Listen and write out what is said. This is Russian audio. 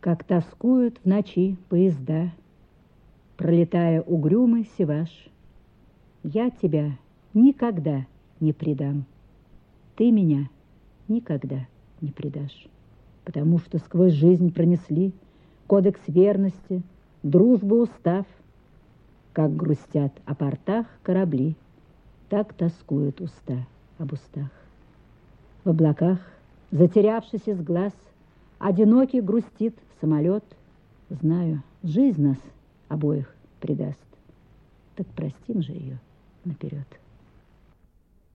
Как тоскуют в ночи поезда, Пролетая угрюмый севаш. Я тебя никогда не предам, Ты меня никогда не предашь, Потому что сквозь жизнь пронесли Кодекс верности, дружбу устав, Как грустят о портах корабли, Так тоскуют уста об устах. В облаках, затерявшись из глаз, Одинокий грустит самолет. Знаю, жизнь нас обоих предаст. Так простим же ее наперед.